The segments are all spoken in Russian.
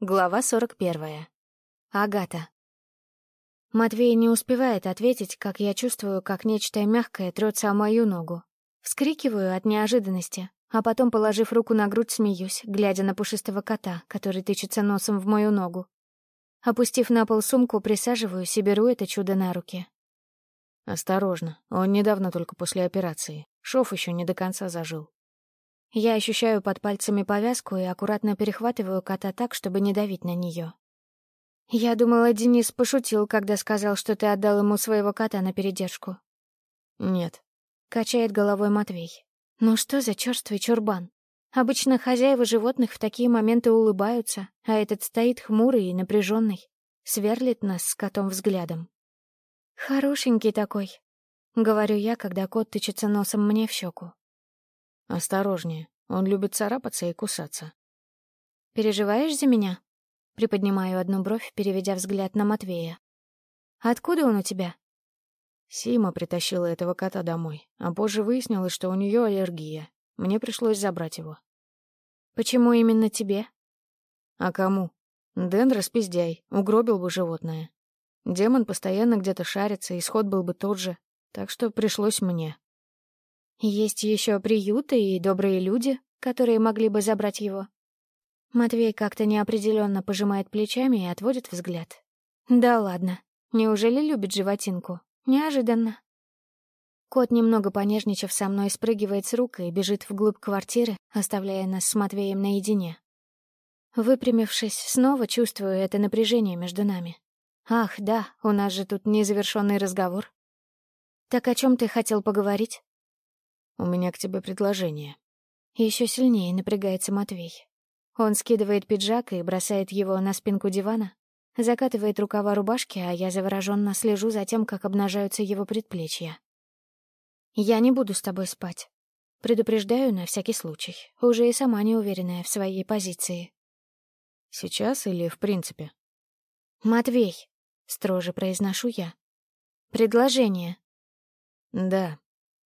Глава 41. Агата. Матвей не успевает ответить, как я чувствую, как нечто мягкое трется о мою ногу. Вскрикиваю от неожиданности, а потом, положив руку на грудь, смеюсь, глядя на пушистого кота, который тычется носом в мою ногу. Опустив на пол сумку, присаживаю и беру это чудо на руки. «Осторожно, он недавно только после операции. Шов еще не до конца зажил». Я ощущаю под пальцами повязку и аккуратно перехватываю кота так, чтобы не давить на нее. Я думала, Денис пошутил, когда сказал, что ты отдал ему своего кота на передержку. Нет. Качает головой Матвей. Ну что за черствый чурбан? Обычно хозяева животных в такие моменты улыбаются, а этот стоит хмурый и напряженный, сверлит нас с котом взглядом. «Хорошенький такой», — говорю я, когда кот тычется носом мне в щеку. «Осторожнее, он любит царапаться и кусаться». «Переживаешь за меня?» Приподнимаю одну бровь, переведя взгляд на Матвея. «Откуда он у тебя?» Сима притащила этого кота домой, а позже выяснилось, что у нее аллергия. Мне пришлось забрать его. «Почему именно тебе?» «А кому?» «Дэн распиздяй, угробил бы животное. Демон постоянно где-то шарится, исход был бы тот же, так что пришлось мне». Есть еще приюты и добрые люди, которые могли бы забрать его. Матвей как-то неопределенно пожимает плечами и отводит взгляд. Да ладно, неужели любит животинку? Неожиданно. Кот, немного понежничав со мной, спрыгивает с рук и бежит вглубь квартиры, оставляя нас с Матвеем наедине. Выпрямившись, снова чувствую это напряжение между нами. Ах, да, у нас же тут незавершенный разговор. Так о чем ты хотел поговорить? У меня к тебе предложение». Еще сильнее напрягается Матвей. Он скидывает пиджак и бросает его на спинку дивана, закатывает рукава рубашки, а я завороженно слежу за тем, как обнажаются его предплечья. «Я не буду с тобой спать». Предупреждаю на всякий случай, уже и сама не уверенная в своей позиции. «Сейчас или в принципе?» «Матвей», — строже произношу я. «Предложение». «Да»,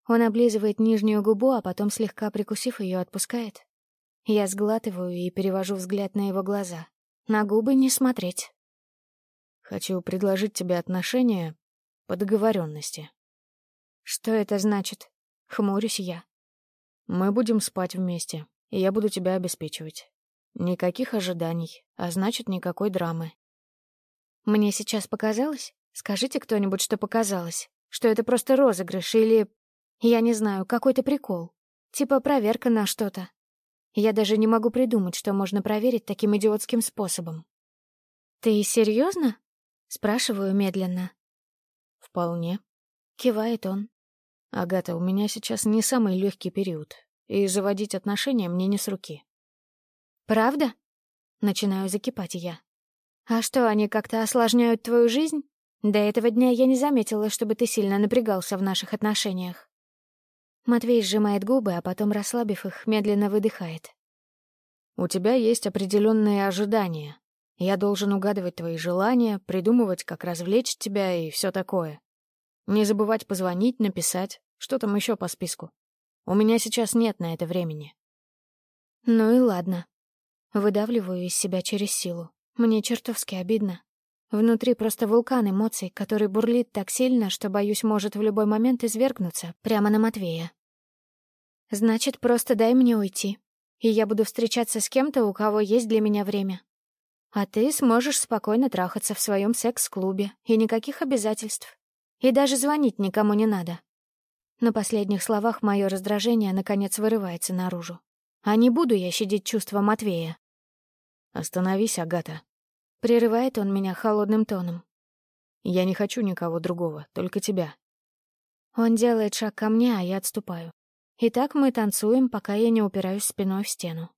он облизывает нижнюю губу, а потом, слегка прикусив ее, отпускает. Я сглатываю и перевожу взгляд на его глаза. На губы не смотреть. «Хочу предложить тебе отношения по договоренности». «Что это значит?» — хмурюсь я. «Мы будем спать вместе, и я буду тебя обеспечивать. Никаких ожиданий, а значит, никакой драмы». «Мне сейчас показалось? Скажите кто-нибудь, что показалось. Что это просто розыгрыш или я не знаю, какой-то прикол. Типа проверка на что-то. Я даже не могу придумать, что можно проверить таким идиотским способом. «Ты серьезно?» — спрашиваю медленно. «Вполне», — кивает он. «Агата, у меня сейчас не самый легкий период, и заводить отношения мне не с руки». «Правда?» — начинаю закипать я. «А что, они как-то осложняют твою жизнь? До этого дня я не заметила, чтобы ты сильно напрягался в наших отношениях». Матвей сжимает губы, а потом, расслабив их, медленно выдыхает. «У тебя есть определенные ожидания. Я должен угадывать твои желания, придумывать, как развлечь тебя и все такое. Не забывать позвонить, написать, что там еще по списку. У меня сейчас нет на это времени». «Ну и ладно». Выдавливаю из себя через силу. Мне чертовски обидно. Внутри просто вулкан эмоций, который бурлит так сильно, что, боюсь, может в любой момент извергнуться прямо на Матвея. Значит, просто дай мне уйти, и я буду встречаться с кем-то, у кого есть для меня время. А ты сможешь спокойно трахаться в своем секс-клубе, и никаких обязательств. И даже звонить никому не надо. На последних словах мое раздражение, наконец, вырывается наружу. А не буду я щадить чувства Матвея. «Остановись, Агата», — прерывает он меня холодным тоном. «Я не хочу никого другого, только тебя». Он делает шаг ко мне, а я отступаю. Итак, мы танцуем, пока я не упираюсь спиной в стену.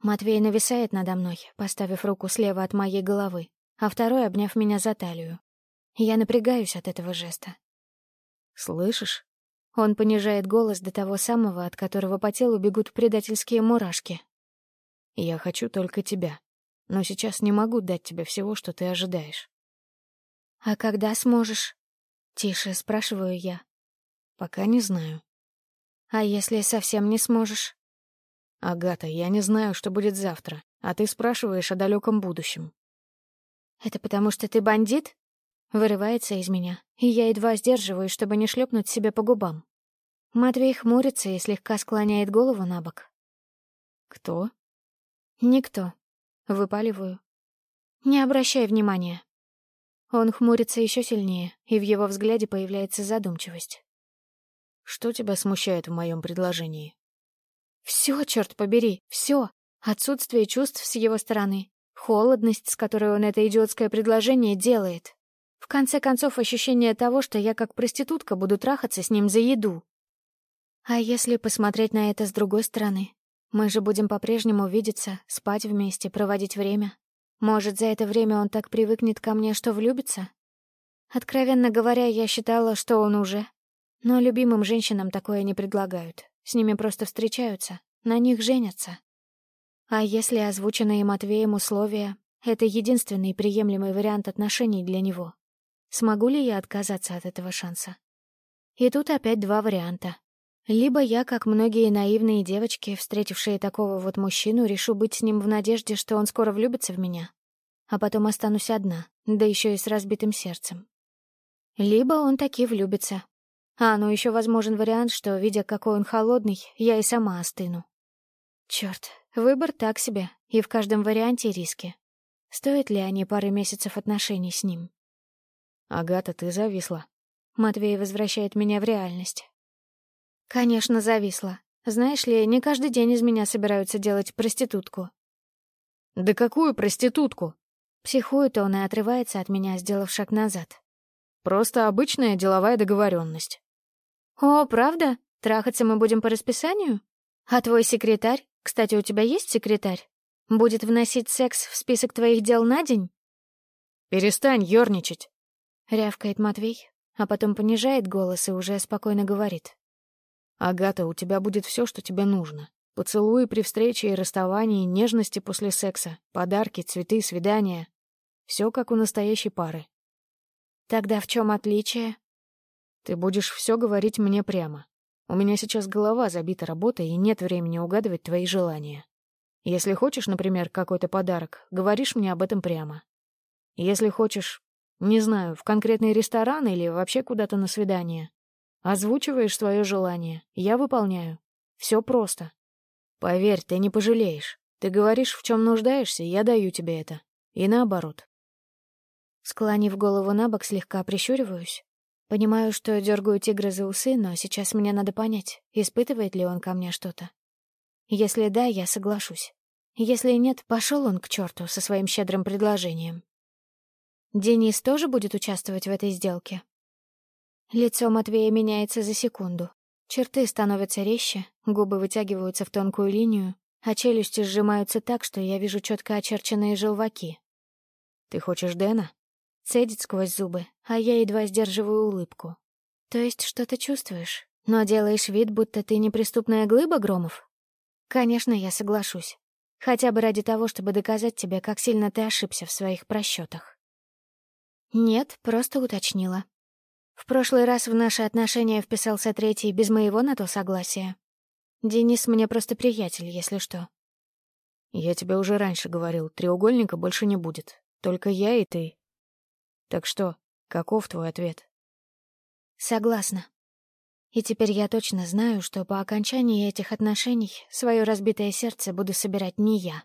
Матвей нависает надо мной, поставив руку слева от моей головы, а второй обняв меня за талию. Я напрягаюсь от этого жеста. «Слышишь?» Он понижает голос до того самого, от которого по телу бегут предательские мурашки. «Я хочу только тебя, но сейчас не могу дать тебе всего, что ты ожидаешь». «А когда сможешь?» — тише спрашиваю я. «Пока не знаю. А если совсем не сможешь? Агата, я не знаю, что будет завтра, а ты спрашиваешь о далеком будущем. Это потому что ты бандит? Вырывается из меня, и я едва сдерживаюсь, чтобы не шлепнуть себе по губам. Матвей хмурится и слегка склоняет голову на бок. «Кто?» «Никто». Выпаливаю. «Не обращай внимания». Он хмурится еще сильнее, и в его взгляде появляется задумчивость что тебя смущает в моем предложении все черт побери все отсутствие чувств с его стороны холодность с которой он это идиотское предложение делает в конце концов ощущение того что я как проститутка буду трахаться с ним за еду а если посмотреть на это с другой стороны мы же будем по-прежнему видеться, спать вместе, проводить время. Может, за это время он так привыкнет ко мне, что влюбится? Откровенно говоря, я считала, что он уже. Но любимым женщинам такое не предлагают. С ними просто встречаются, на них женятся. А если озвученные Матвеем условия — это единственный приемлемый вариант отношений для него, смогу ли я отказаться от этого шанса? И тут опять два варианта. Либо я, как многие наивные девочки, встретившие такого вот мужчину, решу быть с ним в надежде, что он скоро влюбится в меня, а потом останусь одна, да еще и с разбитым сердцем. Либо он таки влюбится, а, ну еще возможен вариант, что, видя, какой он холодный, я и сама остыну. Черт, выбор так себе, и в каждом варианте риски. Стоит ли они пары месяцев отношений с ним? Агата, ты зависла. Матвей возвращает меня в реальность. Конечно, зависла. Знаешь ли, не каждый день из меня собираются делать проститутку. Да какую проститутку? Психует он и отрывается от меня, сделав шаг назад. Просто обычная деловая договоренность. «О, правда? Трахаться мы будем по расписанию? А твой секретарь? Кстати, у тебя есть секретарь? Будет вносить секс в список твоих дел на день?» «Перестань ёрничать!» — рявкает Матвей, а потом понижает голос и уже спокойно говорит. «Агата, у тебя будет все, что тебе нужно. Поцелуи при встрече и расставании, нежности после секса, подарки, цветы, свидания. Все как у настоящей пары». «Тогда в чем отличие?» Ты будешь все говорить мне прямо. У меня сейчас голова забита работой, и нет времени угадывать твои желания. Если хочешь, например, какой-то подарок, говоришь мне об этом прямо. Если хочешь, не знаю, в конкретный ресторан или вообще куда-то на свидание. Озвучиваешь свое желание, я выполняю. Все просто. Поверь, ты не пожалеешь. Ты говоришь, в чем нуждаешься, я даю тебе это. И наоборот. Склонив голову на бок, слегка прищуриваюсь. Понимаю, что дергаю тигра за усы, но сейчас мне надо понять, испытывает ли он ко мне что-то. Если да, я соглашусь. Если нет, пошел он к черту со своим щедрым предложением. Денис тоже будет участвовать в этой сделке? Лицо Матвея меняется за секунду. Черты становятся резче, губы вытягиваются в тонкую линию, а челюсти сжимаются так, что я вижу четко очерченные желваки. «Ты хочешь Дэна?» Цедит сквозь зубы, а я едва сдерживаю улыбку. «То есть что-то чувствуешь, но делаешь вид, будто ты неприступная глыба, Громов?» «Конечно, я соглашусь. Хотя бы ради того, чтобы доказать тебе, как сильно ты ошибся в своих просчетах». «Нет, просто уточнила. В прошлый раз в наши отношения вписался третий без моего на то согласия. Денис мне просто приятель, если что». «Я тебе уже раньше говорил, треугольника больше не будет. Только я и ты. Так что, каков твой ответ? Согласна. И теперь я точно знаю, что по окончании этих отношений свое разбитое сердце буду собирать не я,